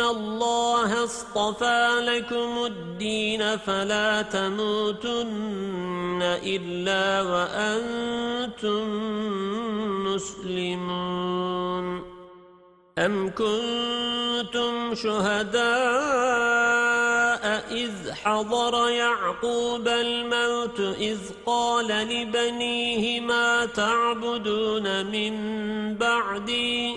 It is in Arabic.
الله اصطفى لكم الدين فلا تموتن إلا وأنتم مسلمون أم كنتم شهداء إذ حضر يعقوب الموت إذ قال لبنيه ما تعبدون من بعدي